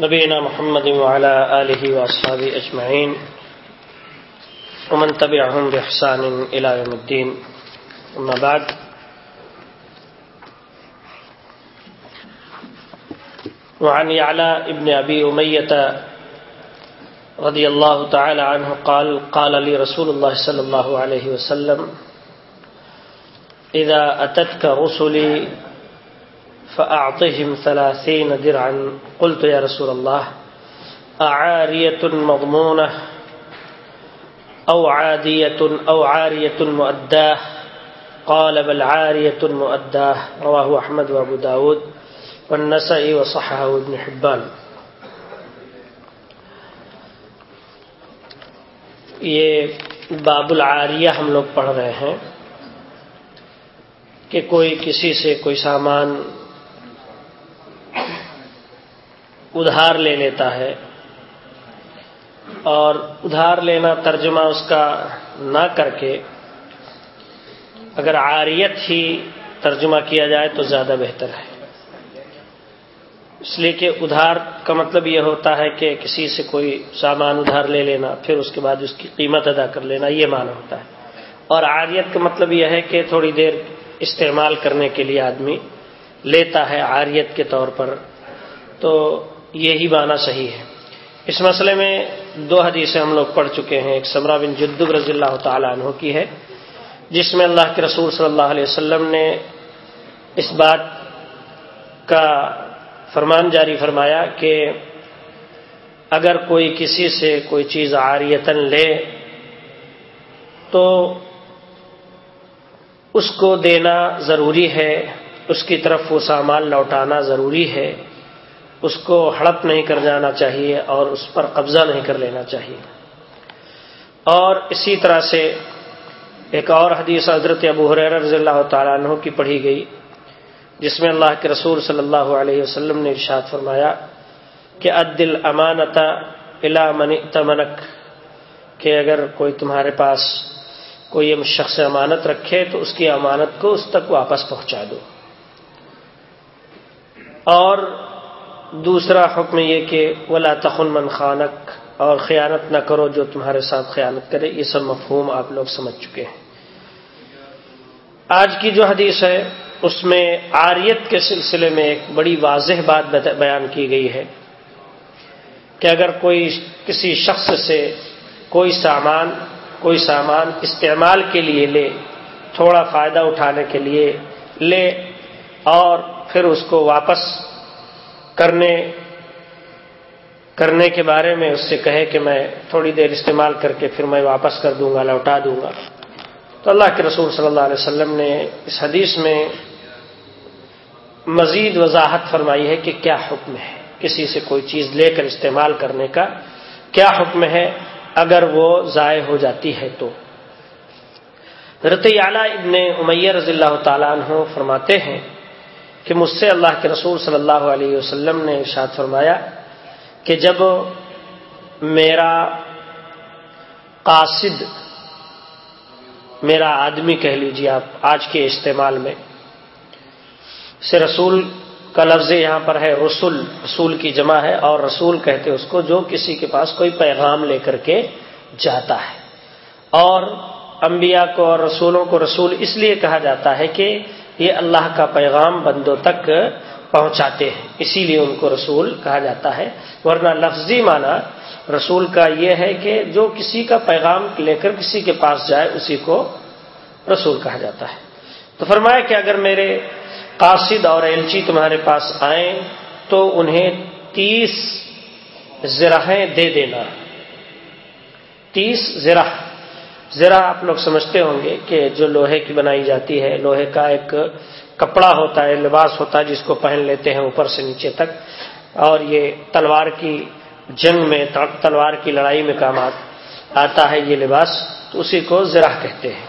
نبينا محمد وعلى آله وأصحابه أجمعين ومن تبعهم بإحسان إلى يوم الدين أما بعد، وعن يعلى ابن أبي أمية رضي الله تعالى عنه قال قال لي رسول الله صلى الله عليه وسلم إذا أتتك رسلي فأعطهم ثلاثين درعا. قلت يا رسول الله، أعارية مضمونة أو عادية أو عارية مؤداه قال بل عارية مؤداه رواه أحمد وأبو داود والنسائي وصححه ابن حبان. یہ باب العاریہ ہم لوگ پڑھ رہے ہیں کہ کوئی کسی سے کوئی سامان ادھار لے لیتا ہے اور ادھار لینا ترجمہ اس کا نہ کر کے اگر عاریت ہی ترجمہ کیا جائے تو زیادہ بہتر ہے۔ اس لیے کہ ادھار کا مطلب یہ ہوتا ہے کہ کسی سے کوئی سامان ادھار لے لینا، پھر اس کے بعد اس کی قیمت ادا کر لینا، یہ معنی ہوتا ہے۔ اور عاریت کا مطلب یہ ہے کہ تھوڑی دیر استعمال کرنے کے لیے آدمی لیتا ہے عاریت کے طور پر۔ تو یہی معنی صحیح ہے۔ اس مسئلے میں دو حدیثیں ہم لوگ پڑھ چکے ہیں، ایک سمرہ بن جدب رضی اللہ تعالیٰ عنہ کی ہے، جس میں اللہ کے رسول صلی اللہ علیہ وسلم نے اس بات کا فرمان جاری فرمایا کہ اگر کوئی کسی سے کوئی چیز عاریتن لے تو اس کو دینا ضروری ہے، اس کی طرف وہ سامان لوٹانا ضروری ہے۔ اس کو ہڑپ نہیں کر جانا چاہیے اور اس پر قبضہ نہیں کر لینا چاہیے۔ اور اسی طرح سے ایک اور حدیث حضرت ابو حریر رضی اللہ تعالیٰ عنہ کی پڑھی گئی، جس میں اللہ کے رسول صلی اللہ علیہ وسلم نے ارشاد فرمایا کہ عدل امانتا الا من تمنک کہ اگر کوئی تمہارے پاس کوئی شخص امانت رکھے تو اس کی امانت کو اس تک واپس پہنچا دو۔ اور دوسرا حکم یہ کہ ولا تخن من خانک، اور خیانت نہ کرو جو تمہارے ساتھ خیانت کرے، یہ سب مفہوم آپ لوگ سمجھ چکے ہیں۔ آج کی جو حدیث ہے، اس میں آریت کے سلسلے میں ایک بڑی واضح بات بیان کی گئی ہے کہ اگر کوئی کسی شخص سے کوئی سامان کوئی سامان استعمال کے لیے لے، تھوڑا فائدہ اٹھانے کے لیے لے اور پھر اس کو واپس کرنے کرنے کے بارے میں اس سے کہے کہ میں تھوڑی دیر استعمال کر کے پھر میں واپس کر دوں گا، لوٹا دوں گا۔ تو اللہ کے رسول صلی اللہ علیہ وسلم نے اس حدیث میں مزید وضاحت فرمائی ہے کہ کیا حکم ہے کسی سے کوئی چیز لے کر استعمال کرنے کا، کیا حکم ہے اگر وہ ضائع ہو جاتی ہے تو۔ رت اعلیٰ ابن امیہ رضی اللہ تعالیٰ عنہ فرماتے ہیں کہ مجھ سے اللہ کے رسول صلی اللہ علیہ وسلم نے ارشاد فرمایا کہ جب میرا قاصد، میرا آدمی کہہ لیجیے آپ آج کے استعمال میں، سے رسول کا لفظ یہاں پر ہے، رسول رسول کی جمع ہے اور رسول کہتے اس کو جو کسی کے پاس کوئی پیغام لے کر کے جاتا ہے۔ اور انبیاء کو اور رسولوں کو رسول اس لیے کہا جاتا ہے کہ یہ اللہ کا پیغام بندوں تک پہنچاتے ہیں۔ اسی لیے ان کو رسول کہا جاتا ہے۔ ورنہ لفظی معنی رسول کا یہ ہے کہ جو کسی کا پیغام لے کر کسی کے پاس جائے، اسی کو رسول کہا جاتا ہے۔ تو فرمایا کہ اگر میرے قاصد اور ایلچی تمہارے پاس آئیں تو انہیں تیس زراہیں دے دینا۔ تیس زرہ۔ زرہ آپ لوگ سمجھتے ہوں گے کہ جو لوہے کی بنائی جاتی ہے، لوہے کا ایک کپڑا ہوتا ہے، لباس ہوتا ہے جس کو پہن لیتے ہیں اوپر سے نیچے تک، اور یہ تلوار کی جنگ میں، تلوار کی لڑائی میں کام آتا ہے یہ لباس، تو اسی کو زرہ کہتے ہیں۔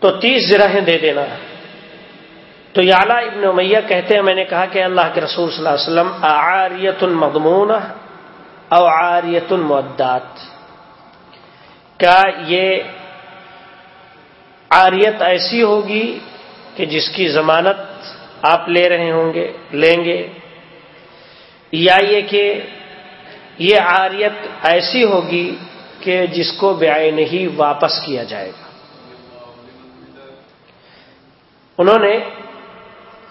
تو تیس زراہیں دے دینا۔ تو یالا ابن امیہ کہتے ہیں، میں نے کہا کہ اللہ کے رسول صلی اللہ علیہ وسلم آریت المضمون او آریت المعدات کیا یہ آریت ایسی ہوگی کہ جس کی ضمانت آپ لے رہے ہوں گے، لیں گے؟ یا یہ کہ یہ آریت ایسی ہوگی کہ جس کو بیائے نہیں واپس کیا جائے گا۔ انہوں نے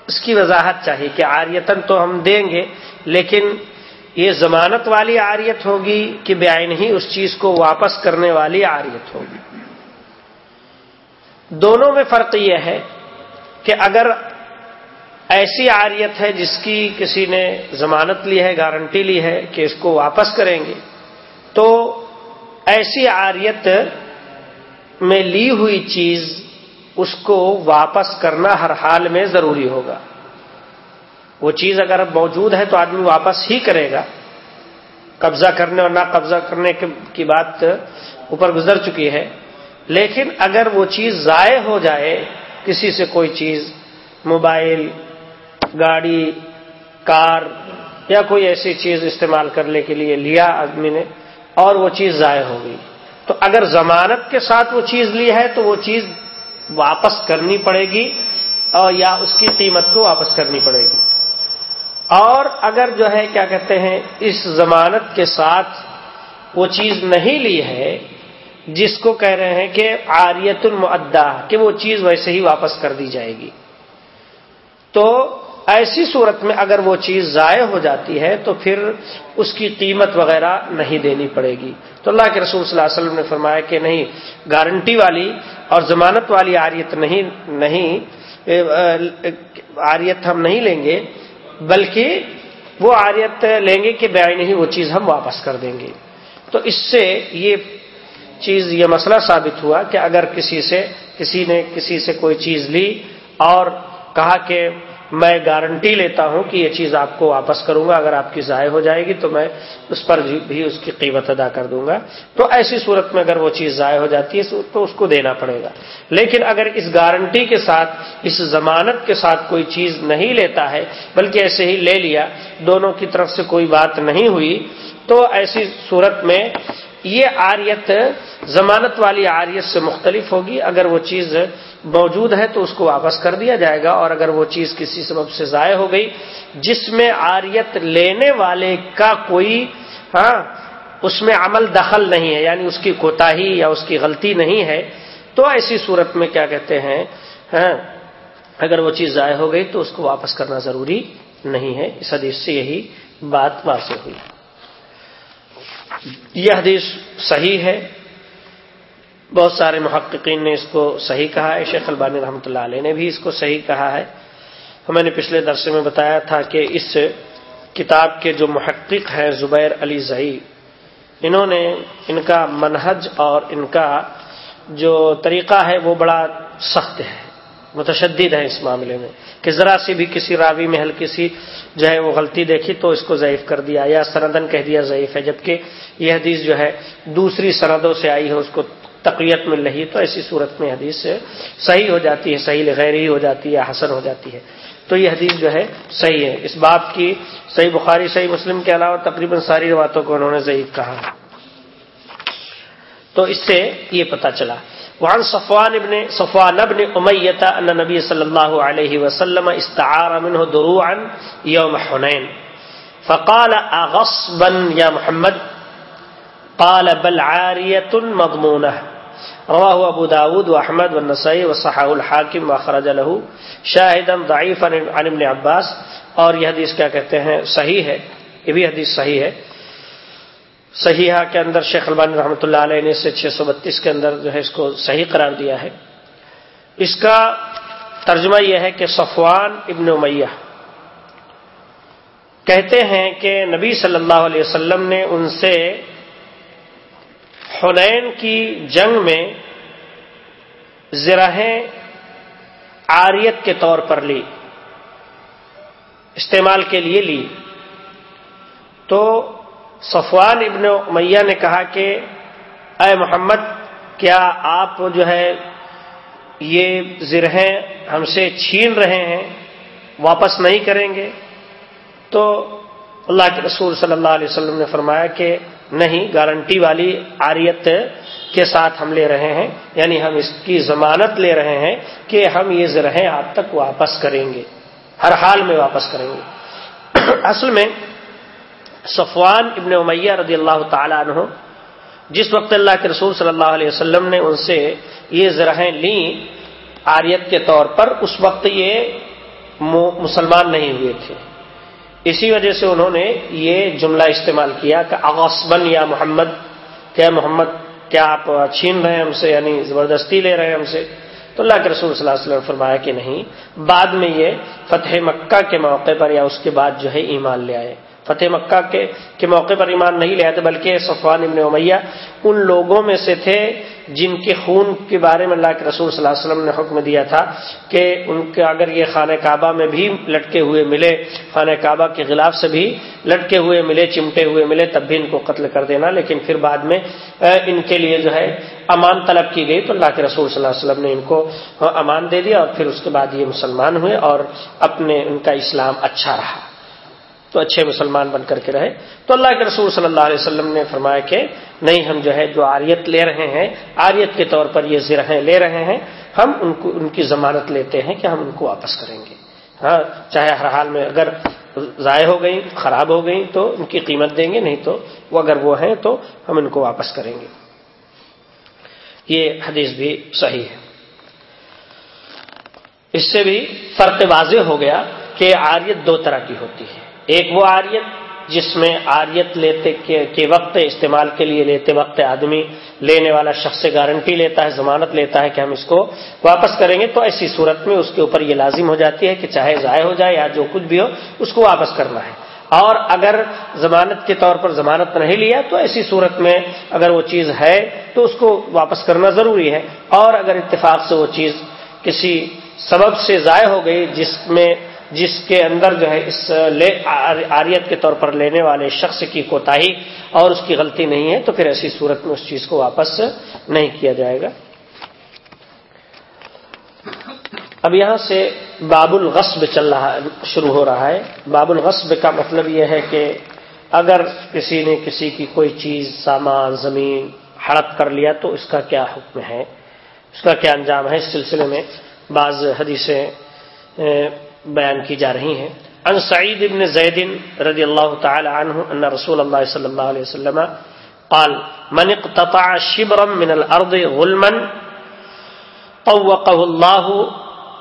اس کی وضاحت چاہیے کہ آریتن تو ہم دیں گے، لیکن یہ ضمانت والی آریت ہوگی کہ بیائے نہیں اس چیز کو واپس کرنے والی آریت ہوگی۔ دونوں میں فرق یہ ہے کہ اگر ایسی آریت ہے جس کی کسی نے ضمانت لی ہے، گارنٹی لی ہے کہ اس کو واپس کریں گے، تو ایسی آریت میں لی ہوئی چیز اس کو واپس کرنا ہر حال میں ضروری ہوگا۔ وہ چیز اگر موجود ہے تو آدمی واپس ہی کرے گا۔ قبضہ کرنے اور نہ قبضہ کرنے کی بات اوپر گزر چکی ہے۔ لیکن اگر وہ چیز ضائع ہو جائے، کسی سے کوئی چیز، موبائل، گاڑی، کار یا کوئی ایسی چیز استعمال کرنے کے لیے لیا آدمی نے اور وہ چیز ضائع ہو گئی، تو اگر ضمانت کے ساتھ وہ چیز لی ہے تو وہ چیز واپس کرنی پڑے گی اور یا اس کی قیمت کو واپس کرنی پڑے گی۔ اور اگر جو ہے، کیا کہتے ہیں، اس ضمانت کے ساتھ وہ چیز نہیں لی ہے، جس کو کہہ رہے ہیں کہ آریت المعدہ کہ وہ چیز ویسے ہی واپس کر دی جائے گی۔ تو ایسی صورت میں اگر وہ چیز ضائع ہو جاتی ہے، تو پھر اس کی قیمت وغیرہ نہیں دینی پڑے گی۔ تو اللہ کے رسول صلی اللہ علیہ وسلم نے فرمایا کہ نہیں، گارنٹی والی اور ضمانت والی آریت نہیں نہیں آریت ہم نہیں لیں گے۔ بلکہ وہ آریت لیں گے کہ بیائی نہیں وہ چیز ہم واپس کر دیں گے۔ تو اس سے یہ چیز، یہ مسئلہ ثابت ہوا کہ اگر کسی سے، کسی نے کسی سے کوئی چیز لی اور کہا کہ میں گارنٹی لیتا ہوں کہ یہ چیز آپ کو واپس کروں گا، اگر آپ کی ضائع ہو جائے گی تو میں اس پر بھی اس کی قیمت ادا کر دوں گا۔ تو ایسی صورت میں اگر وہ چیز ضائع ہو جاتی ہے، تو اس کو دینا پڑے گا۔ لیکن اگر اس گارنٹی کے ساتھ، اس ضمانت کے ساتھ کوئی چیز نہیں لیتا ہے، بلکہ ایسے ہی لے لیا، دونوں کی طرف سے کوئی بات نہیں ہوئی، تو ایسی صورت میں یہ آریت، ضمانت والی آریت سے مختلف ہوگی۔ اگر وہ چیز موجود ہے تو اس کو واپس کر دیا جائے گا، اور اگر وہ چیز کسی سبب سے ضائع ہو گئی، جس میں آریت لینے والے کا کوئی ہاں اس میں عمل دخل نہیں ہے یعنی اس کی کوتاہی یا اس کی غلطی نہیں ہے، تو ایسی صورت میں کیا کہتے ہیں ہاں اگر وہ چیز ضائع ہو گئی تو اس کو واپس کرنا ضروری نہیں ہے۔ اس حدیث سے یہی بات واضح ہوئی۔ یہ حدیث صحیح ہے۔ بہت سارے محققین نے اس کو صحیح کہا ہے۔ شیخ البانی رحمۃ اللہ علیہ نے بھی اس کو صحیح کہا ہے۔ میں نے پچھلے درسے میں بتایا تھا کہ اس کتاب کے جو محقق ہیں زبیر علی زئی، انہوں نے ان کا منہج اور ان کا جو طریقہ ہے وہ بڑا سخت ہے۔ متشدد ہے اس معاملے میں کہ ذرا سی بھی کسی راوی میں ہلکی سی جو ہے وہ غلطی دیکھی تو اس کو ضعیف کر دیا یا سندن کہہ دیا ضعیف ہے، جبکہ یہ حدیث جو ہے دوسری سندوں سے آئی ہے، اس کو تقویت مل رہی تو ایسی صورت میں حدیث صحیح ہو جاتی ہے، صحیح غیر ہی ہو جاتی ہے حسن ہو جاتی ہے۔ تو یہ حدیث جو ہے صحیح ہے۔ اس بات کی صحیح بخاری، صحیح مسلم کے علاوہ تقریباً ساری رواتوں کو انہوں نے ضعیف کہا۔ تو اس سے یہ پتا چلا وعن صفوان ابن صفوان ابن امیتا ان نبی صلی اللہ علیہ وسلم استعار منه دروعا يوم حنين فقال اغصبا يا محمد، قال بل عارية مضمونة رواه ابو داود واحمد والنسائی وصححه الحاکم واخرج له شاهدا ضعيفا عن ابن عباس. اور یہ حدیث کیا کہتے ہیں؟ صحیح ہے، یہ بھی حدیث صحیح ہے۔ صحیحہ کے اندر شیخ البانی رحمۃ اللہ علیہ نے سے چھ سو بتیس کے اندر جو ہے اس کو صحیح قرار دیا ہے۔ اس کا ترجمہ یہ ہے کہ صفوان ابن امیہ کہتے ہیں کہ نبی صلی اللہ علیہ وسلم نے ان سے حنین کی جنگ میں زراہیں آریت کے طور پر لی، استعمال کے لیے لی۔ تو صفوان ابن میاں نے کہا کہ اے محمد، کیا آپ جو ہے یہ زرہیں ہم سے چھین رہے ہیں، واپس نہیں کریں گے؟ تو اللہ کے رسول صلی اللہ علیہ وسلم نے فرمایا کہ نہیں، گارنٹی والی آریت کے ساتھ ہم لے رہے ہیں یعنی ہم اس کی ضمانت لے رہے ہیں کہ ہم یہ زرہیں آپ تک واپس کریں گے، ہر حال میں واپس کریں گے۔ اصل میں صفوان ابن امیہ رضی اللہ تعالیٰ عنہ، جس وقت اللہ کے رسول صلی اللہ علیہ وسلم نے ان سے یہ زرہیں لیں، آریت کے طور پر اس وقت یہ مسلمان نہیں ہوئے تھے۔ اسی وجہ سے انہوں نے یہ جملہ استعمال کیا کہ اغسبن یا محمد، کیا محمد، کیا آپ چھین رہے ہیں ہم سے یعنی زبردستی لے رہے ہیں ہم سے؟ تو اللہ کے رسول صلی اللہ علیہ وسلم نے فرمایا کہ نہیں، بعد میں یہ فتح مکہ کے موقع پر یا اس کے بعد جو ہے ایمان لے آئے۔ فتح مکہ کے کے موقع پر ایمان نہیں لے آتے بلکہ صفوان ابن امیہ ان لوگوں میں سے تھے جن کے خون کے بارے میں اللہ کے رسول صلی اللہ علیہ وسلم نے حکم دیا تھا کہ ان کے اگر یہ خانہ کعبہ میں بھی لٹکے ہوئے ملے، خانہ کعبہ کے خلاف سے بھی لٹکے ہوئے ملے، چمٹے ہوئے ملے، تب بھی ان کو قتل کر دینا، لیکن پھر بعد میں ان کے لیے جو ہے امان طلب کی گئی، تو اللہ کے رسول صلی اللہ علیہ وسلم نے ان کو امان دے دیا اور پھر اس کے بعد یہ مسلمان ہوئے اور اپنے ان کا اسلام اچھا رہا۔ تو اچھے مسلمان بن کر کے رہے۔ تو اللہ کے رسول صلی اللہ علیہ وسلم نے فرمایا کہ نہیں، ہم جو ہے، جو آریت لے رہے ہیں، آریت کے طور پر یہ زرہیں لے رہے ہیں، ہم ان کو، ان کی ضمانت لیتے ہیں کہ ہم ان کو واپس کریں گے۔ ہاں چاہے ہر حال میں اگر ضائع ہو گئی خراب ہو گئی تو ان کی قیمت دیں گے، نہیں تو وہ اگر وہ ہیں تو ہم ان کو واپس کریں گے۔ یہ حدیث بھی صحیح ہے۔ اس سے بھی فرق واضح ہو گیا کہ آریت دو طرح کی ہوتی ہے۔ ایک وہ آریت جس میں آریت لیتے کے وقت استعمال کے لیے لیتے وقت آدمی لینے والا شخص سے گارنٹی لیتا ہے، ضمانت لیتا ہے کہ ہم اس کو واپس کریں گے، تو ایسی صورت میں اس کے اوپر یہ لازم ہو جاتی ہے کہ چاہے ضائع ہو جائے یا جو کچھ بھی ہو، اس کو واپس کرنا ہے۔ اور اگر ضمانت کے طور پر ضمانت نہیں لیا، تو ایسی صورت میں اگر وہ چیز ہے، تو اس کو واپس کرنا ضروری ہے۔ اور اگر اتفاق سے وہ چیز کسی سبب سے ضائع ہو گئی، جس میں جس کے اندر جو ہے اس آریت کے طور پر لینے والے شخص کی کوتاہی اور اس کی غلطی نہیں ہے، تو پھر ایسی صورت میں اس چیز کو واپس نہیں کیا جائے گا۔ اب یہاں سے باب الغصب چل رہا شروع ہو رہا ہے۔ باب الغصب کا مطلب یہ ہے کہ اگر کسی نے کسی کی کوئی چیز، سامان، زمین ہڑپ کر لیا تو اس کا کیا حکم ہے؟ اس کا کیا انجام ہے؟ اس سلسلے میں بعض حدیثیں بیان کی جا رہی ہیں۔ ان سعید ابن زید رضی اللہ تعالی عنہ ان رسول اللہ صلی اللہ علیہ وسلم قال، من اقتطع شبرا من الارض غلما طوقه الله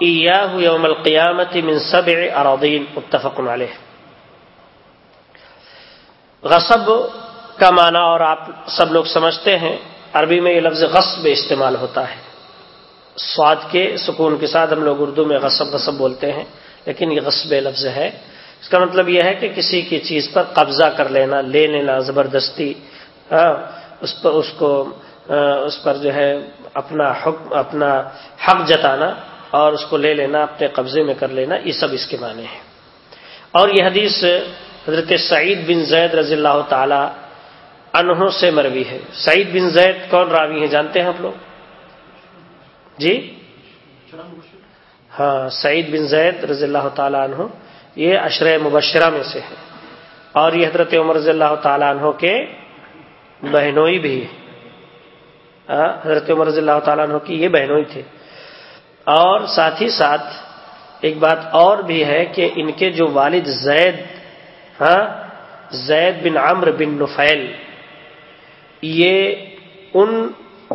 اياه يوم القيامه من سبع اراضين متفق عليه غصب کا معنی اور آپ سب لوگ سمجھتے ہیں، عربی میں یہ لفظ غصب استعمال ہوتا ہے۔ سواد کے، سکون کے ساتھ ہم لوگ اردو میں غصب غصب بولتے ہیں۔ لیکن یہ غصب لفظ ہے۔ اس کا مطلب یہ ہے کہ کسی کی چیز پر قبضہ کر لینا لے لینا زبردستی ہاں، اس پر، اس کو اس پر جو ہے اپنا حکم، اپنا حق جتانا اور اس کو لے لینا، اپنے قبضے میں کر لینا، یہ سب اس کے معنی ہیں۔ اور یہ حدیث حضرت سعید بن زید رضی اللہ تعالی انہوں سے مروی ہے۔ سعید بن زید کون راوی ہیں؟ جانتے ہیں آپ لوگ؟ جی؟ ہاں سعید بن زید رضی اللہ تعالیٰ عنہ، یہ اشر مبشرہ میں سے ہے۔ اور یہ حضرت عمر رضی اللہ تعالیٰ عنہ کے بہنوئی بھی ہاں، حضرت عمر رضی اللہ تعالیٰ عنہ کی یہ بہنوئی تھے اور ساتھ ہی ساتھ ایک بات اور بھی ہے کہ ان کے جو والد زید ہاں زید بن عمر بن نفیل، یہ ان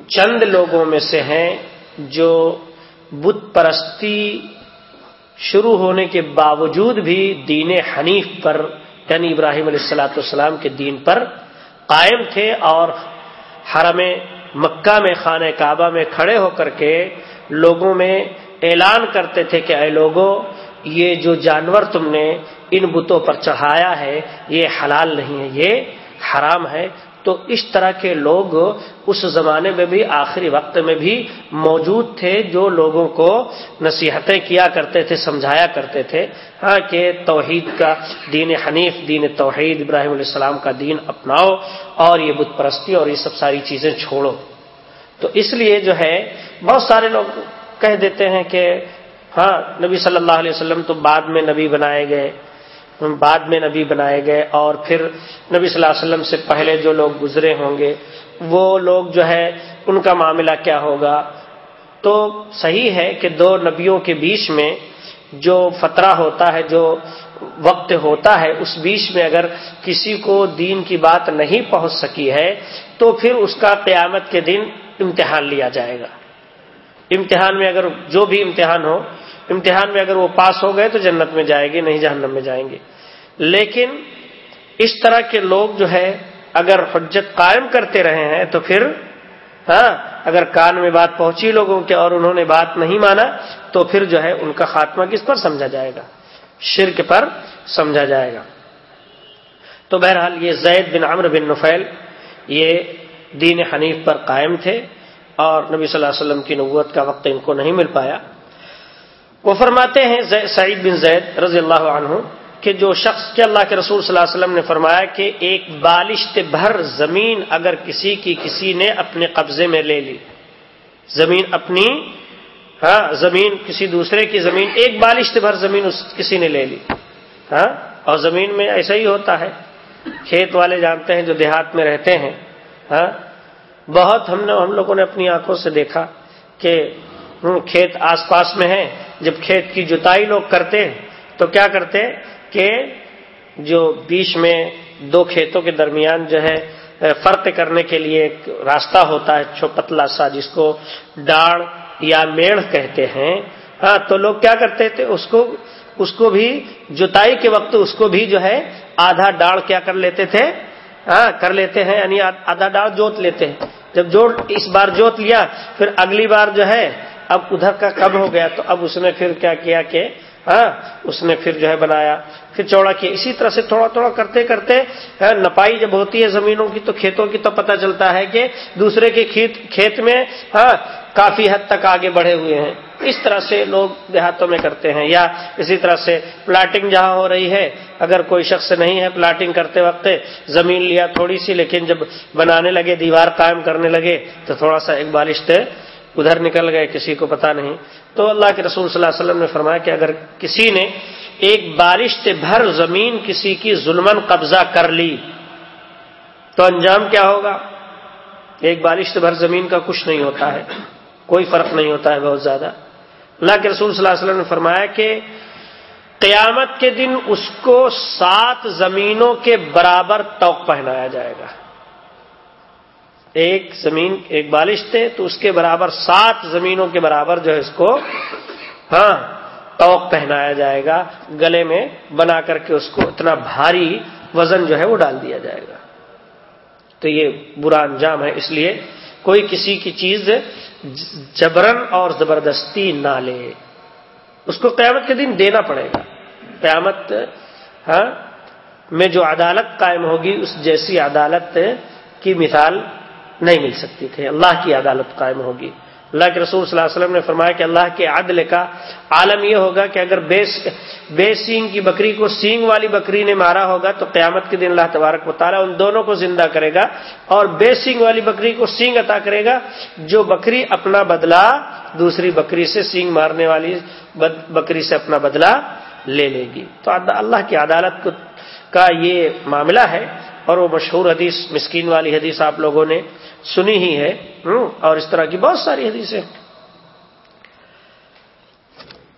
چند لوگوں میں سے ہیں جو بت پرستی شروع ہونے کے باوجود بھی دین حنیف پر یعنی ابراہیم علیہ السلاۃ والسلام کے دین پر قائم تھے اور حرم مکہ میں خانہ کعبہ میں کھڑے ہو کر کے لوگوں میں اعلان کرتے تھے کہ اے لوگوں یہ جو جانور تم نے ان بتوں پر چڑھایا ہے، یہ حلال نہیں ہے، یہ حرام ہے۔ تو اس طرح کے لوگ اس زمانے میں بھی، آخری وقت میں بھی موجود تھے جو لوگوں کو نصیحتیں کیا کرتے تھے، سمجھایا کرتے تھے۔ ہاں کہ توحید کا دین حنیف، دین توحید، ابراہیم علیہ السلام کا دین اپناؤ اور یہ بت پرستی اور یہ سب ساری چیزیں چھوڑو۔ تو اس لیے جو ہے، بہت سارے لوگ کہہ دیتے ہیں کہ ہاں نبی صلی اللہ علیہ وسلم تو بعد میں نبی بنائے گئے۔ بعد میں نبی بنائے گئے اور پھر نبی صلی اللہ علیہ وسلم سے پہلے جو لوگ گزرے ہوں گے، وہ لوگ جو ہے، ان کا معاملہ کیا ہوگا؟ تو صحیح ہے کہ دو نبیوں کے بیچ میں جو فترہ ہوتا ہے، جو وقت ہوتا ہے، اس بیچ میں اگر کسی کو دین کی بات نہیں پہنچ سکی ہے، تو پھر اس کا قیامت کے دن امتحان لیا جائے گا۔ امتحان میں اگر جو بھی امتحان ہو امتحان میں اگر وہ پاس ہو گئے تو جنت میں جائے گی، نہیں جہنم میں جائیں گے۔ لیکن اس طرح کے لوگ جو ہے، اگر حجت قائم کرتے رہے ہیں تو پھر ہاں اگر کان میں بات پہنچی لوگوں کے اور انہوں نے بات نہیں مانا تو پھر جو ہے ان کا خاتمہ کس پر سمجھا جائے گا؟ شرک پر سمجھا جائے گا۔ تو بہرحال یہ زید بن عمر بن نفیل، یہ دین حنیف پر قائم تھے اور نبی صلی اللہ علیہ وسلم کی نبوت کا وقت ان کو نہیں مل پایا۔ وہ فرماتے ہیں سعید بن زید رضی اللہ عنہ کہ جو شخص کے اللہ کے رسول صلی اللہ علیہ وسلم نے فرمایا کہ ایک بالشت بھر زمین اگر کسی کی کسی نے اپنے قبضے میں لے لی، زمین اپنی ہاں زمین کسی دوسرے کی زمین، ایک بالشت بھر زمین اس کسی نے لے لی ہاں اور زمین میں ایسا ہی ہوتا ہے۔ کھیت والے جانتے ہیں جو دیہات میں رہتے ہیں ہاں بہت ہم نے ہم لوگوں نے اپنی آنکھوں سے دیکھا کہ کھیت آس پاس میں ہے جب کھیت کی جتائی لوگ کرتے، تو کیا کرتے کہ جو بیچ میں دو کھیتوں کے درمیان جو ہے، فرق کرنے کے لیے ایک راستہ ہوتا ہے، چھو پتلا سا، جس کو ڈاڑ یا میڑ کہتے ہیں۔ ہاں تو لوگ کیا کرتے تھے، اس کو اس کو بھی جتائی کے وقت اس کو بھی جو ہے، آدھا ڈاڑ کیا کر لیتے تھے۔ ہاں کر لیتے ہیں یعنی آدھا ڈاڑ جوت لیتے ہیں۔ جب جوڑ اس بار جوت لیا، پھر اگلی بار جو ہے اب ادھر کا کب ہو گیا تو اب اس نے پھر کیا کیا کہ ہاں اس نے پھر جو ہے بنایا۔ پھر چوڑا کیا۔ اسی طرح سے تھوڑا تھوڑا کرتے کرتے ہاں، نپائی جب ہوتی ہے زمینوں کی تو کھیتوں کی تو پتہ چلتا ہے کہ دوسرے کے کھیت میں ہاں کافی حد تک آگے بڑھے ہوئے ہیں۔ اس طرح سے لوگ دیہاتوں میں کرتے ہیں یا اسی طرح سے پلاٹنگ جہاں ہو رہی ہے، اگر کوئی شخص نہیں ہے پلاٹنگ کرتے وقت، زمین لیا تھوڑی سی، لیکن جب بنانے لگے، دیوار قائم کرنے لگے، تو تھوڑا سا ایک بالشت ادھر نکل گئے، کسی کو پتا نہیں۔ تو اللہ کے رسول صلی اللہ علیہ وسلم نے فرمایا کہ اگر کسی نے ایک بارش سے بھر زمین کسی کی ظلمن قبضہ کر لی، تو انجام کیا ہوگا؟ ایک بارش سے بھر زمین کا کچھ نہیں ہوتا ہے، کوئی فرق نہیں ہوتا ہے بہت زیادہ۔ اللہ کے رسول صلی اللہ علیہ وسلم نے فرمایا کہ قیامت کے دن اس کو سات زمینوں کے برابر توق پہنایا جائے گا۔ ایک زمین، ایک بالش تھے، تو اس کے برابر سات زمینوں کے برابر جو ہے اس کو ہاں توق پہنایا جائے گا، گلے میں بنا کر کے اس کو اتنا بھاری وزن جو ہے وہ ڈال دیا جائے گا۔ تو یہ برا انجام ہے، اس لیے کوئی کسی کی چیز جبرن اور زبردستی نہ لے۔ اس کو قیامت کے دن دینا پڑے گا۔ قیامت ہاں میں جو عدالت قائم ہوگی، اس جیسی عدالت کی مثال نہیں مل سکتی تھی۔ اللہ کی عدالت قائم ہوگی۔ اللہ کے رسول صلی اللہ علیہ وسلم نے فرمایا کہ اللہ کے عدل کا عالم یہ ہوگا کہ اگر بے سینگ کی بکری کو سینگ والی بکری نے مارا ہوگا تو قیامت کے دن اللہ تبارک مطالعہ ان دونوں کو زندہ کرے گا اور بے سینگ والی بکری کو سینگ عطا کرے گا۔ جو بکری اپنا بدلہ دوسری بکری سے سینگ مارنے والی بکری سے اپنا بدلہ لے لے گی۔ تو اللہ کی عدالت کا یہ معاملہ ہے۔ اور وہ مشہور حدیث، مسکین والی حدیث آپ لوگوں نے سنی ہی ہے اور اس طرح کی بہت ساری حدیثیں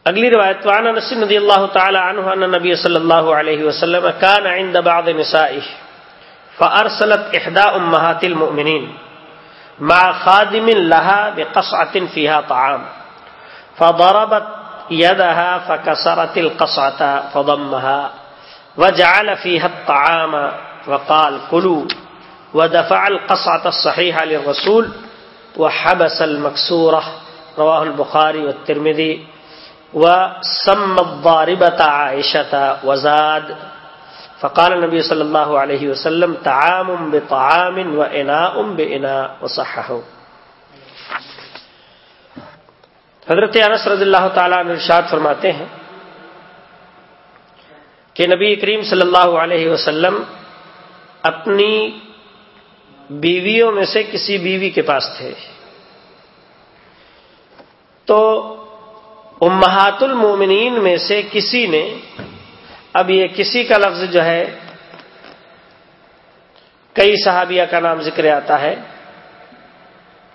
اگلی روایت وانا نسیم ندی اللہ تعالی عنہ ان نبی صلی اللہ علیہ وسلم کان عند بعض نسائه، فارسلت احدى امهات المؤمنين مع خادم لها بقصعه فيها طعام، فضربت يدها فكسرت القصعه فضمها، وجعل فيها الطعام وقال کلو كلوا ودفع القصعة الصحيحة للرسول وحبس المكسورة، رواه البخاري والترمذي. وسم الضاربة عائشة وزاد. فقال النبي صلى الله عليه وسلم تعام بطعام وإناء بإناء وصححه. حضرت انس رضی اللہ تعالیٰ ارشاد فرماتے ہیں کہ نبی کریم صلی اللہ علیہ وسلم اپنی بیویوں میں سے کسی بیوی کے پاس تھے۔ تو امہات المومنین میں سے کسی نے، اب یہ کسی کا لفظ جو ہے، کئی صحابیہ کا نام ذکر آتا ہے۔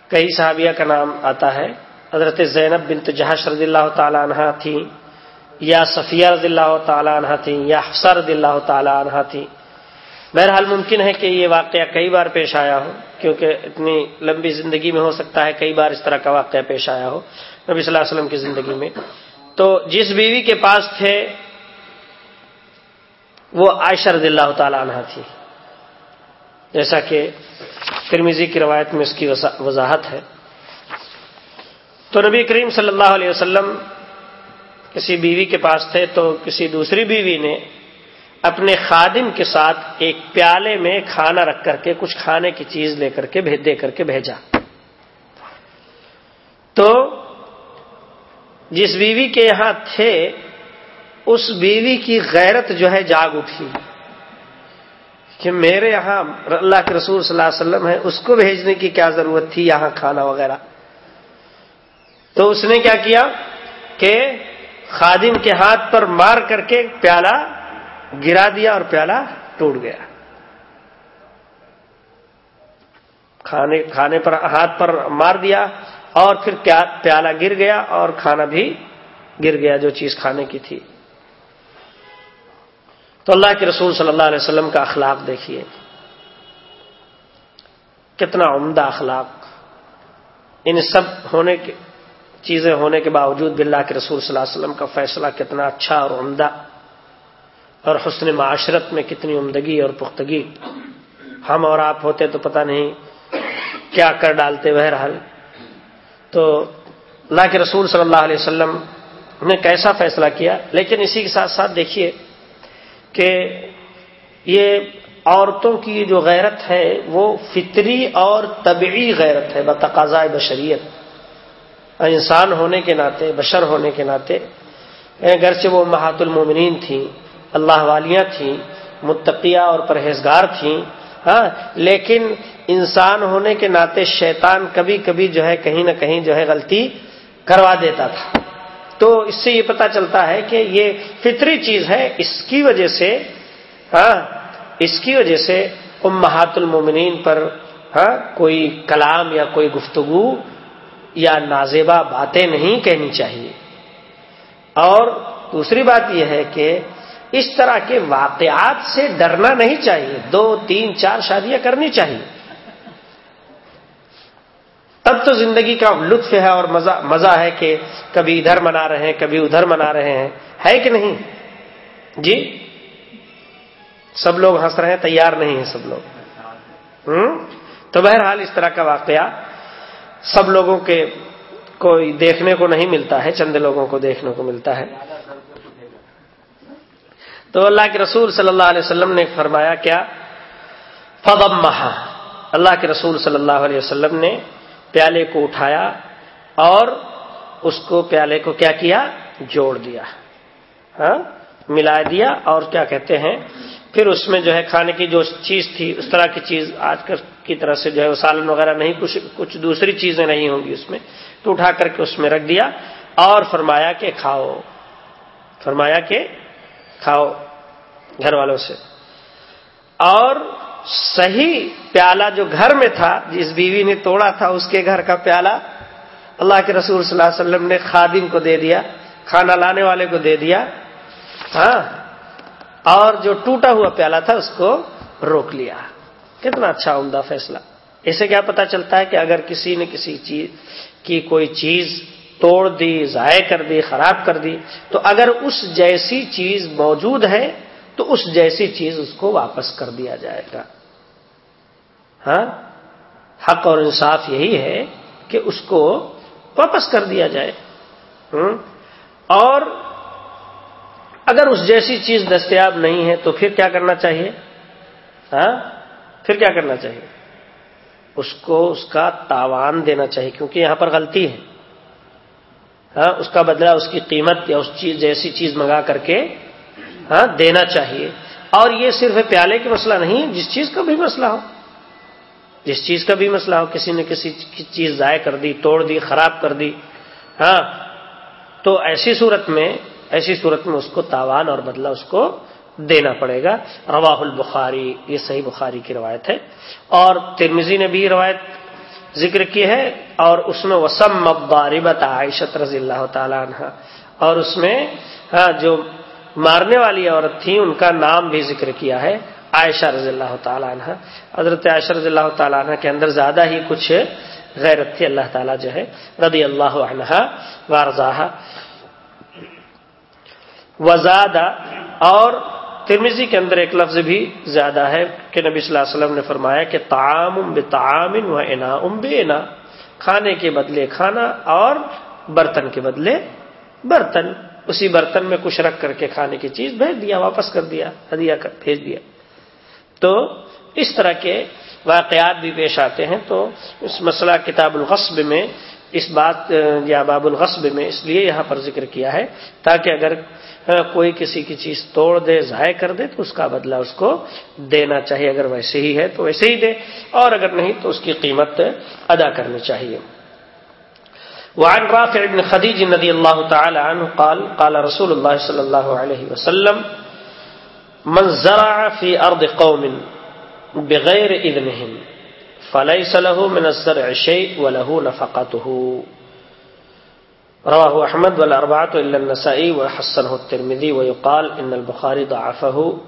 کئی صحابیہ کا نام آتا ہے۔ حضرت زینب بنت جہاش رضی اللہ تعالی عنہ تھی یا صفیہ رضی اللہ تعالیٰ عنہ تھیں، یا حفصہ رضی اللہ تعالیٰ عنہ تھیں۔ بہرحال ممکن ہے کہ یہ واقعہ کئی بار پیش آیا ہو، کیونکہ اتنی لمبی زندگی میں ہو سکتا ہے کئی بار اس طرح کا واقعہ پیش آیا ہو نبی صلی اللہ علیہ وسلم کی زندگی میں۔ تو جس بیوی کے پاس تھے، وہ عائشہ رضی اللہ تعالی عنہ تھی۔ جیسا کہ ترمیزی کی روایت میں اس کی وضاحت ہے۔ تو نبی کریم صلی اللہ علیہ وسلم کسی بیوی کے پاس تھے تو کسی دوسری بیوی نے اپنے خادم کے ساتھ ایک پیالے میں کھانا رکھ کر کے، کچھ کھانے کی چیز لے کر کے دے کر کے بھیجا۔ تو جس بیوی کے یہاں تھے، اس بیوی کی غیرت جو ہے، جاگ اٹھی۔ کہ میرے یہاں اللہ کے رسول صلی اللہ علیہ وسلم ہے اس کو بھیجنے کی کیا ضرورت تھی؟ یہاں کھانا وغیرہ۔ تو اس نے کیا کیا؟ کہ خادم کے ہاتھ پر مار کر کے پیالہ گرا دیا اور پیالہ ٹوٹ گیا۔ کھانے کھانے پر، ہاتھ پر مار دیا اور پھر پیالہ گر گیا اور کھانا بھی گر گیا جو چیز کھانے کی تھی۔ تو اللہ کے رسول صلی اللہ علیہ وسلم کا اخلاق دیکھیے۔ کتنا عمدہ اخلاق۔ ان سب ہونے کے، چیزیں ہونے کے باوجود بھی اللہ کے رسول صلی اللہ علیہ وسلم کا فیصلہ کتنا اچھا اور عمدہ۔ اور حسن معاشرت میں کتنی عمدگی اور پختگی۔ ہم اور آپ ہوتے تو پتہ نہیں کیا کر ڈالتے بہرحال۔ تو اللہ کے رسول صلی اللہ علیہ وسلم نے کیسا فیصلہ کیا؟ لیکن اسی کے ساتھ ساتھ دیکھیے کہ یہ عورتوں کی جو غیرت ہے وہ فطری اور طبعی غیرت ہے بتقاضۂ بشریت۔ انسان ہونے کے ناطے، بشر ہونے کے ناطے۔ گھر سے وہ محات المومنین تھیں اللہ والیاں تھیں، متقیہ اور پرہیزگار تھیں ہاں لیکن انسان ہونے کے ناطے شیطان کبھی کبھی جو ہے کہیں نہ کہیں جو ہے غلطی کروا دیتا تھا۔ تو اس سے یہ پتا چلتا ہے کہ یہ فطری چیز ہے، اس کی وجہ سے ہاں اس کی وجہ سے امہات المومنین پر ہاں کوئی کلام یا کوئی گفتگو یا نازیبا باتیں نہیں کہنی چاہیے۔ اور دوسری بات یہ ہے کہ اس طرح کے واقعات سے ڈرنا نہیں چاہیے۔ دو، تین، چار شادیاں کرنی چاہیے۔ تب تو زندگی کا لطف ہے اور مزہ مزہ ہے کہ کبھی ادھر منا رہے ہیں، کبھی ادھر منا رہے ہیں۔ ہے کہ نہیں؟ جی؟ سب لوگ ہنس رہے ہیں، تیار نہیں ہیں سب لوگ۔ ہوں؟ تو بہرحال اس طرح کا واقعہ سب لوگوں کے کوئی دیکھنے کو نہیں ملتا ہے، چند لوگوں کو دیکھنے کو ملتا ہے۔ تو اللہ کے رسول صلی اللہ علیہ وسلم نے فرمایا کیا؟ فضم مہا اللہ کے رسول صلی اللہ علیہ وسلم نے پیالے کو اٹھایا اور اس کو پیالے کو کیا کیا؟ جوڑ دیا۔ ہاں؟ ملا دیا اور کیا کہتے ہیں؟ پھر اس میں جو ہے کھانے کی جو چیز تھی، اس طرح کی چیز آج کل کی طرح سے جو ہے سالن وغیرہ نہیں، کچھ کچھ دوسری چیزیں نہیں ہوں گی اس میں۔ تو اٹھا کر کے اس میں رکھ دیا اور فرمایا کہ کھاؤ۔ فرمایا کہ کھاؤ گھر والوں سے۔ اور صحیح پیالہ جو گھر میں تھا، جس بیوی نے توڑا تھا، اس کے گھر کا پیالہ اللہ کے رسول صلی اللہ علیہ وسلم نے خادم کو دے دیا، کھانا لانے والے کو دے دیا۔ ہاں اور جو ٹوٹا ہوا پیالہ تھا، اس کو روک لیا۔ کتنا اچھا عمدہ فیصلہ۔ اسے کیا پتا چلتا ہے کہ اگر کسی نے کسی چیز کی کوئی چیز توڑ دی، ضائع کر دی، خراب کر دی، تو اگر اس جیسی چیز موجود ہے، تو اس جیسی چیز اس کو واپس کر دیا جائے گا۔ ہاں؟ حق اور انصاف یہی ہے کہ اس کو واپس کر دیا جائے۔ اور اگر اس جیسی چیز دستیاب نہیں ہے، تو پھر کیا کرنا چاہیے؟ ہاں؟ پھر کیا کرنا چاہیے؟ اس کو اس کا تاوان دینا چاہیے، کیونکہ یہاں پر غلطی ہے۔ ہاں اس کا بدلہ، اس کی قیمت یا اس چیز، جیسی چیز منگا کر کے ہاں دینا چاہیے۔ اور یہ صرف پیالے کا مسئلہ نہیں، جس چیز کا بھی مسئلہ ہو۔ جس چیز کا بھی مسئلہ ہو، کسی نے کسی چیز ضائع کر دی، توڑ دی، خراب کر دی ہاں تو ایسی صورت میں، ایسی صورت میں اس کو تاوان اور بدلہ اس کو دینا پڑے گا۔ رواہ البخاری، یہ صحیح بخاری کی روایت ہے۔ اور ترمزی نے بھی روایت ذکر کی ہے اور اس میں وسم مباربت عائشت رضی اللہ تعالی عنہ اور اس میں ہاں جو مارنے والی عورت تھی، ان کا نام بھی ذکر کیا ہے، عائشہ رضی اللہ تعالیٰ عنہ حضرت عائشہ رضی اللہ تعالیٰ عنہ کے اندر زیادہ ہی کچھ غیرت تھی۔ اللہ تعالیٰ جو ہے، رضی اللہ عنہ وارضاہ وزادہ اور ترمیزی کے اندر ایک لفظ بھی زیادہ ہے کہ نبی صلی اللہ علیہ وسلم نے فرمایا کہ تعام بتعامن و انا ام بے انا کھانے کے بدلے کھانا اور برتن کے بدلے برتن۔ اسی برتن میں کچھ رکھ کر کے کھانے کی چیز بھیج دیا، واپس کر دیا، ہدیہ بھیج دیا۔ تو اس طرح کے واقعات بھی پیش آتے ہیں۔ تو اس مسئلہ کتاب الغصب میں اس بات یا باب الغصب میں اس لیے یہاں پر ذکر کیا ہے، تاکہ اگر کوئی کسی کی چیز توڑ دے، ضائع کر دے، تو اس کا بدلہ اس کو دینا چاہیے۔ اگر ویسے ہی ہے تو ویسے ہی دے، اور اگر نہیں تو اس کی قیمت ادا کرنی چاہیے۔ وعن رافع بن خدیج ندی اللہ تعالی عنہ قال قال رسول اللہ صلی اللہ علیہ وسلم، من زرع في ارض قوم بغیر اذنهم فليس له من الزرع شيء وله نفقته. رواه احمد والاربعه الا النسائي وحسنه الترمذي ويقال ان البخاري ضعفه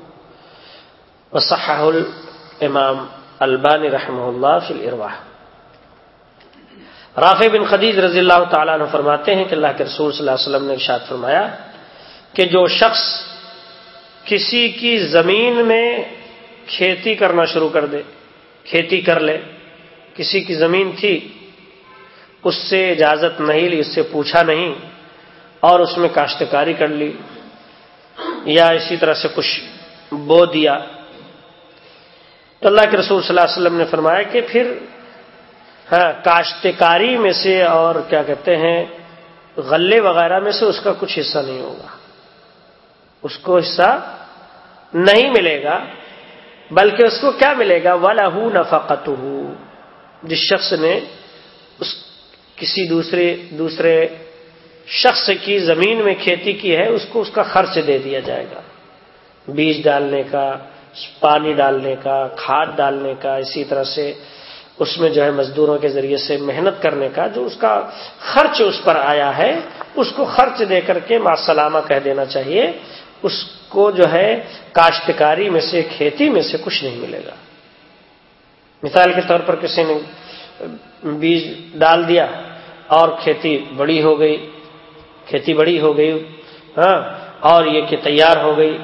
وصححه الامام الباني رحمه الله في الارواح. رافع بن خدیج رضی اللہ تعالیٰ عنہ فرماتے ہیں کہ اللہ کے رسول صلی اللہ علیہ وسلم نے ارشاد فرمایا کہ جو شخص کسی کی زمین میں کھیتی کرنا شروع کر دے، کھیتی کر لے کسی کی زمین تھی، اس سے اجازت نہیں لی، اس سے پوچھا نہیں اور اس میں کاشتکاری کر لی یا اسی طرح سے کچھ بو دیا۔ تو اللہ کے رسول صلی اللہ علیہ وسلم نے فرمایا کہ پھر ہاں کاشتکاری میں سے اور کیا کہتے ہیں، غلے وغیرہ میں سے اس کا کچھ حصہ نہیں ہوگا۔ اس کو حصہ نہیں ملے گا، بلکہ اس کو کیا ملے گا؟ والا نفقت جس شخص نے اس کسی دوسرے دوسرے شخص کی زمین میں کھیتی کی ہے، اس کو اس کا خرچ دے دیا جائے گا۔ بیج ڈالنے کا، پانی ڈالنے کا، کھاد ڈالنے کا، اسی طرح سے اس میں جو ہے مزدوروں کے ذریعے سے محنت کرنے کا جو اس کا خرچ اس پر آیا ہے، اس کو خرچ دے کر کے ماسلامہ کہہ دینا چاہیے۔ اس کو جو ہے کاشتکاری میں سے، کھیتی میں سے کچھ نہیں ملے گا۔ مثال کے طور پر کسی نے بیج ڈال دیا اور کھیتی بڑی ہو گئی، کھیتی بڑی ہو گئی ہاں اور یہ کہ تیار ہو گئی،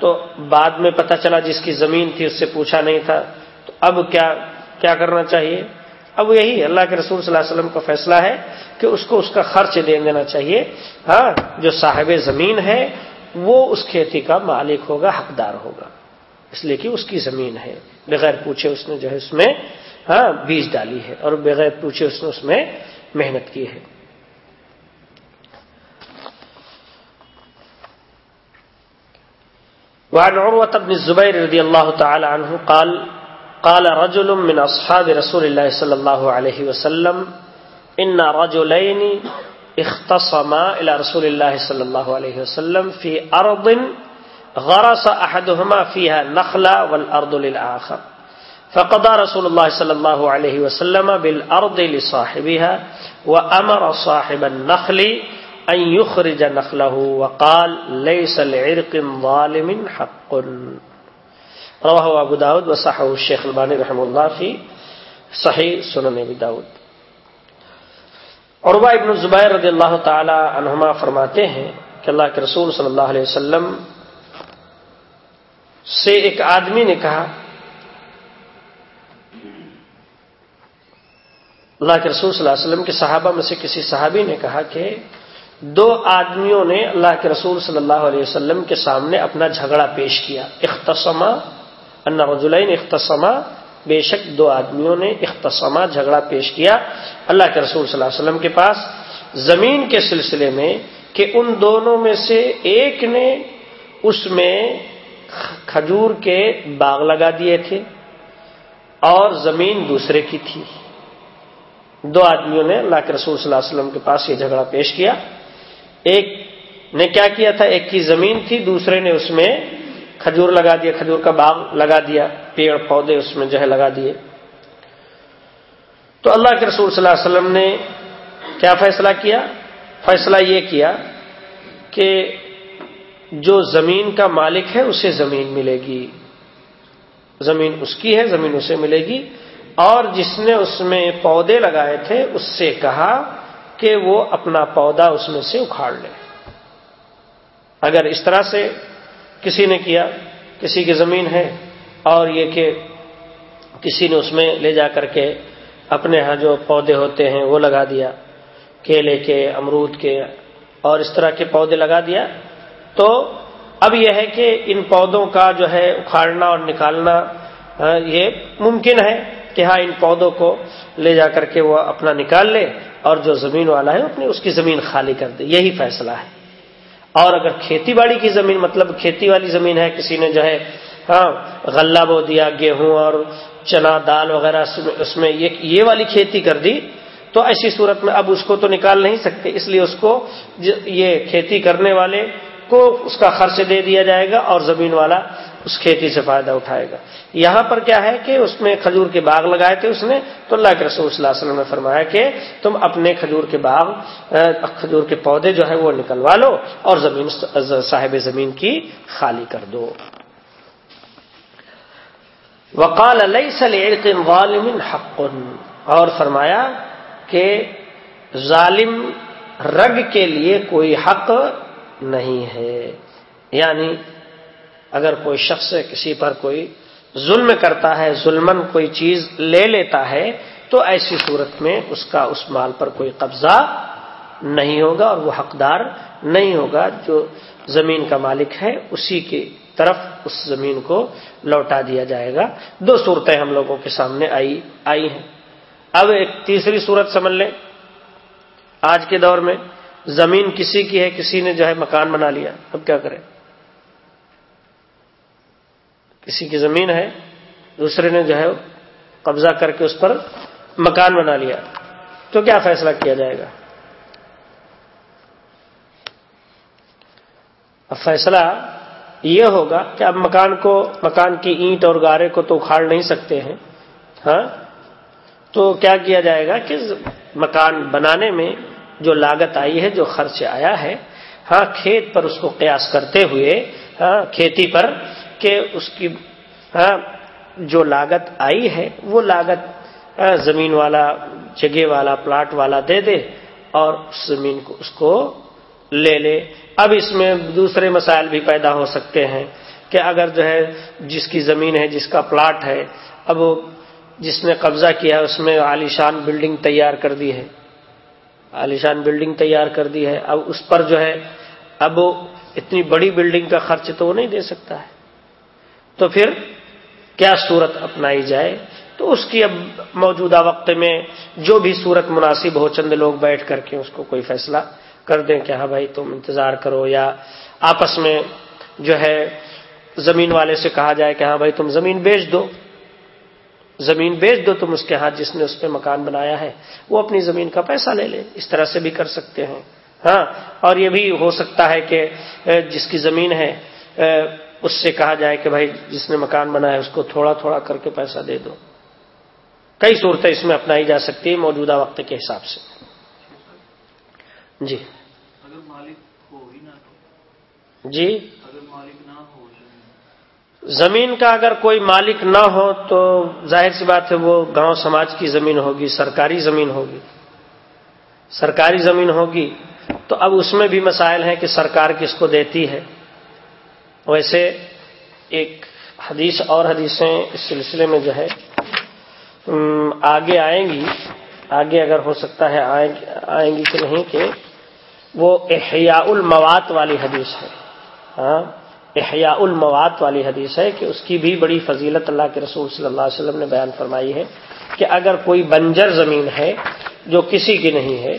تو بعد میں پتہ چلا جس کی زمین تھی اس سے پوچھا نہیں تھا، تو اب کیا کیا کرنا چاہیے؟ اب یہی اللہ کے رسول صلی اللہ علیہ وسلم کا فیصلہ ہے کہ اس کو اس کا خرچ دے دینا چاہیے ہاں جو صاحب زمین ہے، وہ اس کھیتی کا مالک ہوگا، حقدار ہوگا۔ اس لیے کہ اس کی زمین ہے۔ بغیر پوچھے اس نے جو ہے اس میں ہاں بیج ڈالی ہے اور بغیر پوچھے اس نے اس میں محنت کی ہے۔ وعن عروة بن الزبير رضي الله تعالى عنه قال قال رجل من أصحاب رسول الله صلى الله عليه وسلم، إن رجلين اختصما إلى رسول الله صلى الله عليه وسلم في أرض غرس أحدهما فيها نخلة والأرض للآخر. فقضى رسول الله صلى الله عليه وسلم بالأرض لصاحبها وأمر صاحب النخل أن يخرج نخله وقال ليس لعرق ظالم حق. رواہ ابو داود و صاحب الشیخ البانی رحم اللہ فی صحیح سنن ابی داود. عربہ ابن زبیر رضی اللہ تعالی عنہما فرماتے ہیں کہ اللہ کے رسول صلی اللہ علیہ وسلم سے ایک آدمی نے کہا، اللہ کے رسول صلی اللہ علیہ وسلم کے صحابہ میں سے کسی صحابی نے کہا کہ دو آدمیوں نے اللہ کے رسول صلی اللہ علیہ وسلم کے سامنے اپنا جھگڑا پیش کیا۔ اختصما، ان رجلین اختصما، بے شک دو آدمیوں نے اختصما جھگڑا پیش کیا اللہ کے رسول صلی اللہ علیہ وسلم کے پاس۔ زمین کے سلسلے میں کہ ان دونوں میں سے ایک نے اس میں کھجور کے باغ لگا دیے تھے اور زمین دوسرے کی تھی۔ دو آدمیوں نے اللہ کے رسول صلی اللہ علیہ وسلم کے پاس یہ جھگڑا پیش کیا۔ ایک نے کیا کیا تھا؟ ایک کی زمین تھی، دوسرے نے اس میں کھجور لگا دیا، کھجور کا باغ لگا دیا، پیڑ، پودے اس میں جو ہے لگا دیے۔ تو اللہ کے رسول صلی اللہ علیہ وسلم نے کیا فیصلہ کیا؟ فیصلہ یہ کیا کہ جو زمین کا مالک ہے اسے زمین ملے گی۔ زمین اس کی ہے، زمین اسے ملے گی۔ اور جس نے اس میں پودے لگائے تھے، اس سے کہا کہ وہ اپنا پودا اس میں سے اکھاڑ لے۔ اگر اس طرح سے کسی نے کیا، کسی کی زمین ہے اور یہ کہ کسی نے اس میں لے جا کر کے اپنے ہاں جو پودے ہوتے ہیں وہ لگا دیا، کیلے کے، امرود کے، اور اس طرح کے پودے لگا دیا تو اب یہ ہے کہ ان پودوں کا جو ہے اکھاڑنا اور نکالنا ہاں، یہ ممکن ہے کہ ہاں ان پودوں کو لے جا کر کے وہ اپنا نکال لے اور جو زمین والا ہے اپنی، اس کی زمین خالی کر دے۔ یہی فیصلہ ہے۔ اور اگر کھیتی باڑی کی زمین مطلب کھیتی والی زمین ہے، کسی نے جو ہے ہاں غلہ بو دیا، گیہوں اور چنا، دال وغیرہ، اس میں یہ والی کھیتی کر دی، تو ایسی صورت میں اب اس کو تو نکال نہیں سکتے، اس لیے اس کو یہ کھیتی کرنے والے کو اس کا خرچ دے دیا جائے گا اور زمین والا اس کھیتی سے فائدہ اٹھائے گا۔ یہاں پر کیا ہے کہ اس میں کھجور کے باغ لگائے تھے اس نے۔ تو اللہ کے رسول صلی اللہ علیہ وسلم نے فرمایا کہ تم اپنے کھجور کے باغ کھجور کے پودے جو ہے وہ نکلوا لو اور زمین صاحب زمین کی خالی کر دو۔ وقال علیہ غالم حق۔ اور فرمایا کہ ظالم رگ کے لیے کوئی حق نہیں ہے۔ یعنی اگر کوئی شخص کسی پر کوئی ظلم کرتا ہے ظلمن کوئی چیز لے لیتا ہے، تو ایسی صورت میں اس کا اس مال پر کوئی قبضہ نہیں ہوگا اور وہ حقدار نہیں ہوگا۔ جو زمین کا مالک ہے، اسی کی طرف اس زمین کو لوٹا دیا جائے گا۔ دو صورتیں ہم لوگوں کے سامنے آئی آئی ہیں۔ اب ایک تیسری صورت سمجھ لیں۔ آج کے دور میں زمین کسی کی ہے، کسی نے جو ہے مکان بنا لیا۔ اب کیا کریں؟ کسی کی زمین ہے، دوسرے نے جو ہے قبضہ کر کے اس پر مکان بنا لیا۔ تو کیا فیصلہ کیا جائے گا؟ اب فیصلہ یہ ہوگا کہ اب مکان کو، مکان کی اینٹ اور گارے کو تو اکھاڑ نہیں سکتے ہیں۔ ہاں؟ تو کیا کیا جائے گا کہ مکان بنانے میں جو لاگت آئی ہے، جو خرچ آیا ہے ہاں کھیت پر اس کو قیاس کرتے ہوئے ہاں کھیتی پر کہ اس کی ہاں جو لاگت آئی ہے، وہ لاگت ہاں، زمین والا، جگہ والا، پلاٹ والا دے دے اور اس زمین کو، اس کو لے لے۔ اب اس میں دوسرے مسائل بھی پیدا ہو سکتے ہیں کہ اگر جو ہے، جس کی زمین ہے، جس کا پلاٹ ہے، اب جس نے قبضہ کیا، اس میں عالیشان بلڈنگ تیار کر دی ہے۔ عالیشان بلڈنگ تیار کر دی ہے۔ اب اس پر جو ہے، اب اتنی بڑی بلڈنگ کا خرچ تو وہ نہیں دے سکتا ہے۔ تو پھر کیا صورت اپنائی جائے؟ تو اس کی اب موجودہ وقت میں جو بھی صورت مناسب ہو، چند لوگ بیٹھ کر کے اس کو کوئی فیصلہ کر دیں کہ ہاں بھائی، تم انتظار کرو۔ یا آپس میں جو ہے، زمین والے سے کہا جائے کہ ہاں بھائی، تم زمین بیچ دو۔ زمین بیچ دو تم اس کے ہاتھ جس نے اس پہ مکان بنایا ہے وہ اپنی زمین کا پیسہ لے لے اس طرح سے بھی کر سکتے ہیں۔ ہاں اور یہ بھی ہو سکتا ہے کہ جس کی زمین ہے اس سے کہا جائے کہ بھائی جس نے مکان بنایا اس کو تھوڑا تھوڑا کر کے پیسہ دے دو۔ کئی صورتیں اس میں اپنائی جا سکتی ہیں موجودہ وقت کے حساب سے۔ جی۔ اگر مالک ہو ہی نہ جی اگر مالک نہ ہو زمین کا اگر کوئی مالک نہ ہو تو ظاہر سی بات ہے وہ گاؤں سماج کی زمین ہوگی، سرکاری زمین ہوگی۔ سرکاری زمین ہوگی۔ تو اب اس میں بھی مسائل ہیں کہ سرکار کس کو دیتی ہے۔ ویسے ایک حدیث اور حدیثیں اس سلسلے میں جو ہے آگے آئیں گی۔ آگے اگر ہو سکتا ہے آئیں گی کہ نہیں کہ وہ احیاء الموات والی حدیث ہے۔ ہاں۔ احیاء الموات والی حدیث ہے کہ اس کی بھی بڑی فضیلت اللہ کے رسول صلی اللہ علیہ وسلم نے بیان فرمائی ہے کہ اگر کوئی بنجر زمین ہے جو کسی کی نہیں ہے،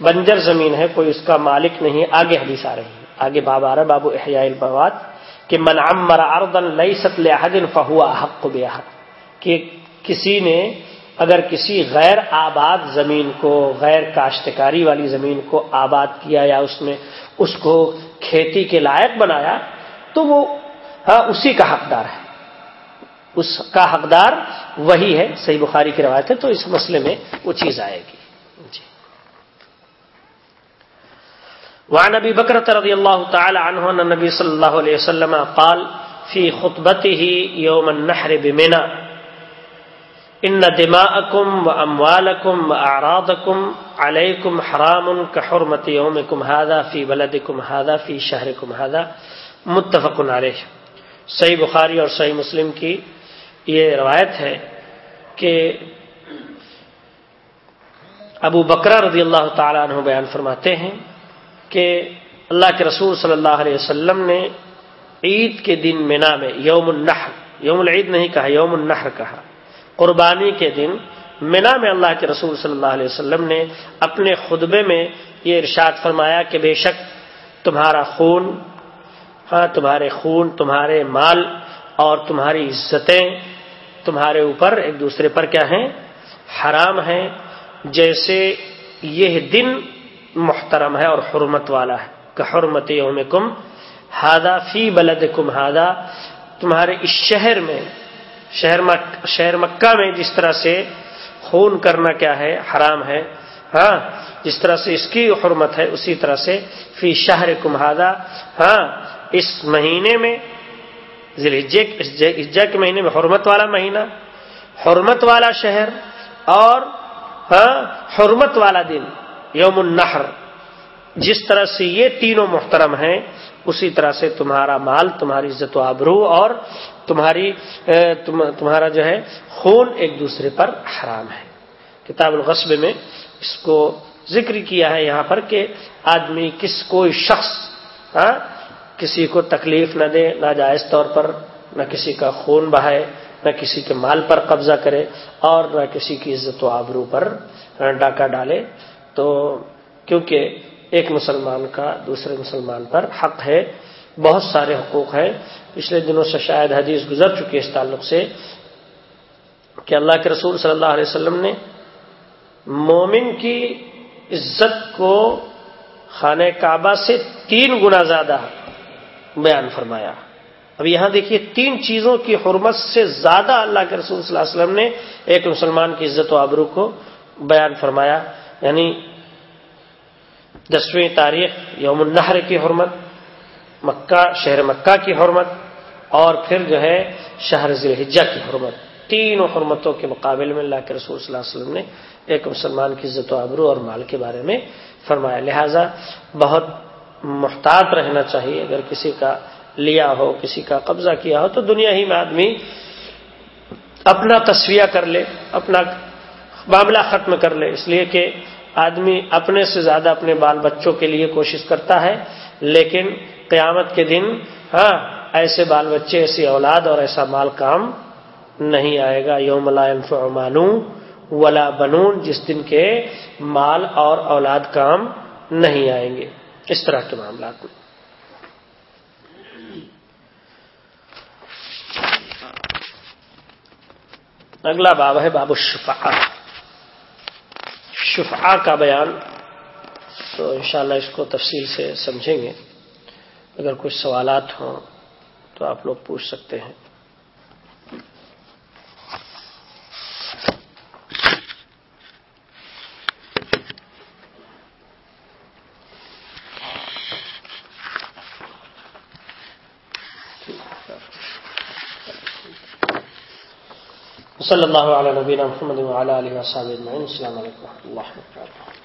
بنجر زمین ہے، کوئی اس کا مالک نہیں، آگے حدیث آ رہی ہے۔ آگے باب آ رہا بابو احیاء الموات کہ من عمر اردن لئی ستل حدن فہوا حق بے کہ کسی نے اگر کسی غیر آباد زمین کو، غیر کاشتکاری والی زمین کو آباد کیا یا اس میں اس کو کھیتی کے لائق بنایا تو وہ ہاں، اسی کا حقدار ہے۔ اس کا حقدار وہی ہے، صحیح بخاری کی روایت ہے، تو اس مسئلے میں وہ چیز آئے گی۔ جی۔ وعن ابي بكر رضي الله تعالى عنه ان النبي صلى الله عليه وسلم قال في خطبته يوم النحر بمنى ان دماءكم واموالكم واعراضكم عليكم حرام كحرمه يومكم هذا في بلدكم هذا في شهركم هذا متفق عليه صحیح بخاری اور صحیح مسلم کی یہ روایت ہے کہ ابو بکرا رضی اللہ تعالیٰ عنہ بیان فرماتے ہیں کہ اللہ کے رسول صلی اللہ علیہ وسلم نے عید کے دن مینا میں یوم النحر، یوم العید نہیں کہا، یوم النحر کہا۔ قربانی کے دن مینا میں اللہ کے رسول صلی اللہ علیہ وسلم نے اپنے خطبے میں یہ ارشاد فرمایا کہ بے شک تمہارا خون ہاں تمہارے خون، تمہارے مال اور تمہاری عزتیں تمہارے اوپر ایک دوسرے پر کیا ہیں؟ حرام ہیں۔ جیسے یہ دن محترم ہے اور حرمت والا ہے۔ کہ حرمت یوم کم ہادا فی بلد کم ہادا تمہارے اس شہر میں، شہر مک، شہر مکہ میں جس طرح سے خون کرنا کیا ہے، حرام ہے۔ ہاں جس طرح سے اس کی حرمت ہے، اسی طرح سے فی شہر کمہادا ہاں اس مہینے میں ذیل کے مہینے میں حرمت والا مہینہ، حرمت والا شہر اور ہاں حرمت والا دن، یوم النحر۔ جس طرح سے یہ تینوں محترم ہیں، اسی طرح سے تمہارا مال، تمہاری عزت و آبرو اور تمہاری تمہارا جو ہے، خون ایک دوسرے پر حرام ہے۔ کتاب الغصب میں اس کو ذکر کیا ہے یہاں پر کہ آدمی کس، کوئی شخص ہاں کسی کو تکلیف نہ دے، ناجائز طور پر نہ کسی کا خون بہائے، نہ کسی کے مال پر قبضہ کرے اور نہ کسی کی عزت و آبرو پر ڈاکہ ڈالے۔ تو کیونکہ ایک مسلمان کا دوسرے مسلمان پر حق ہے، بہت سارے حقوق ہیں۔ پچھلے دنوں سے شاید حدیث گزر چکی ہے اس تعلق سے کہ اللہ کے رسول صلی اللہ علیہ وسلم نے مومن کی عزت کو خانہ کعبہ سے تین گنا زیادہ بیان فرمایا۔ اب یہاں دیکھیے تین چیزوں کی حرمت سے زیادہ اللہ کے رسول صلی اللہ علیہ وسلم نے ایک مسلمان کی عزت و آبرو کو بیان فرمایا یعنی دسویں تاریخ یوم النہر کی حرمت، مکہ، شہر مکہ کی حرمت، اور پھر جو ہے شہر ذلحجہ کی حرمت۔ تینوں حرمتوں کے مقابل میں اللہ کے رسول صلی اللہ علیہ وسلم نے ایک مسلمان کی عزت و آبرو اور مال کے بارے میں فرمایا۔ لہذا بہت محتاط رہنا چاہیے۔ اگر کسی کا لیا ہو، کسی کا قبضہ کیا ہو، تو دنیا ہی میں آدمی اپنا تصویہ کر لے، اپنا معاملہ ختم کر لے۔ اس لیے کہ آدمی اپنے سے زیادہ اپنے بال بچوں کے لیے کوشش کرتا ہے، لیکن قیامت کے دن ہاں ایسے بال بچے، ایسی اولاد اور ایسا مال کام نہیں آئے گا۔ یوم مانو ولا بنون، جس دن کے مال اور اولاد کام نہیں آئیں گے۔ اس طرح کے معاملات میں اگلا باب ہے باب الشفاء شفا کا بیان تو انشاءاللہ اس کو تفصیل سے سمجھیں گے۔ اگر کچھ سوالات ہوں تو آپ لوگ پوچھ سکتے ہیں۔ صلی اللہ علیہ نبین محمد علیہ وسلم السلام علیکم و اللہ وبرکاتہ